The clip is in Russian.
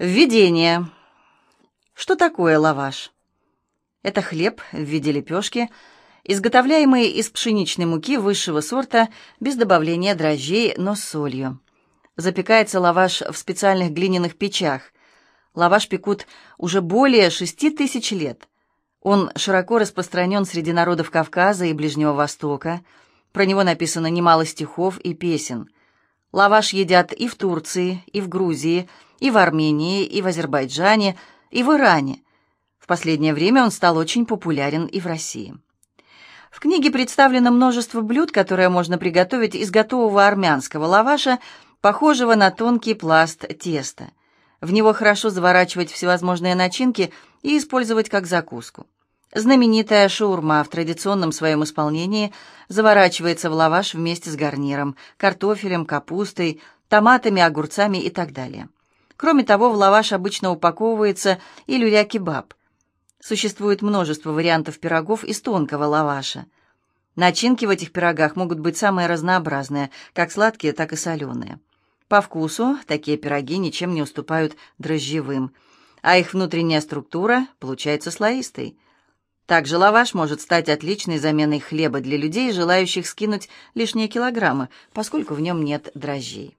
Введение. Что такое лаваш? Это хлеб в виде лепешки, изготовляемый из пшеничной муки высшего сорта без добавления дрожжей, но с солью. Запекается лаваш в специальных глиняных печах. Лаваш пекут уже более шести тысяч лет. Он широко распространен среди народов Кавказа и Ближнего Востока. Про него написано немало стихов и песен. Лаваш едят и в Турции, и в Грузии, и в Армении, и в Азербайджане, и в Иране. В последнее время он стал очень популярен и в России. В книге представлено множество блюд, которые можно приготовить из готового армянского лаваша, похожего на тонкий пласт теста. В него хорошо заворачивать всевозможные начинки и использовать как закуску. Знаменитая шаурма в традиционном своем исполнении заворачивается в лаваш вместе с гарниром, картофелем, капустой, томатами, огурцами и так далее. Кроме того, в лаваш обычно упаковывается и люля-кебаб. Существует множество вариантов пирогов из тонкого лаваша. Начинки в этих пирогах могут быть самые разнообразные, как сладкие, так и соленые. По вкусу такие пироги ничем не уступают дрожжевым, а их внутренняя структура получается слоистой. Также лаваш может стать отличной заменой хлеба для людей, желающих скинуть лишние килограммы, поскольку в нем нет дрожжей.